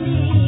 me.